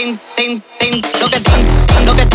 ten, ten, ten, lo que ten, ten, lo que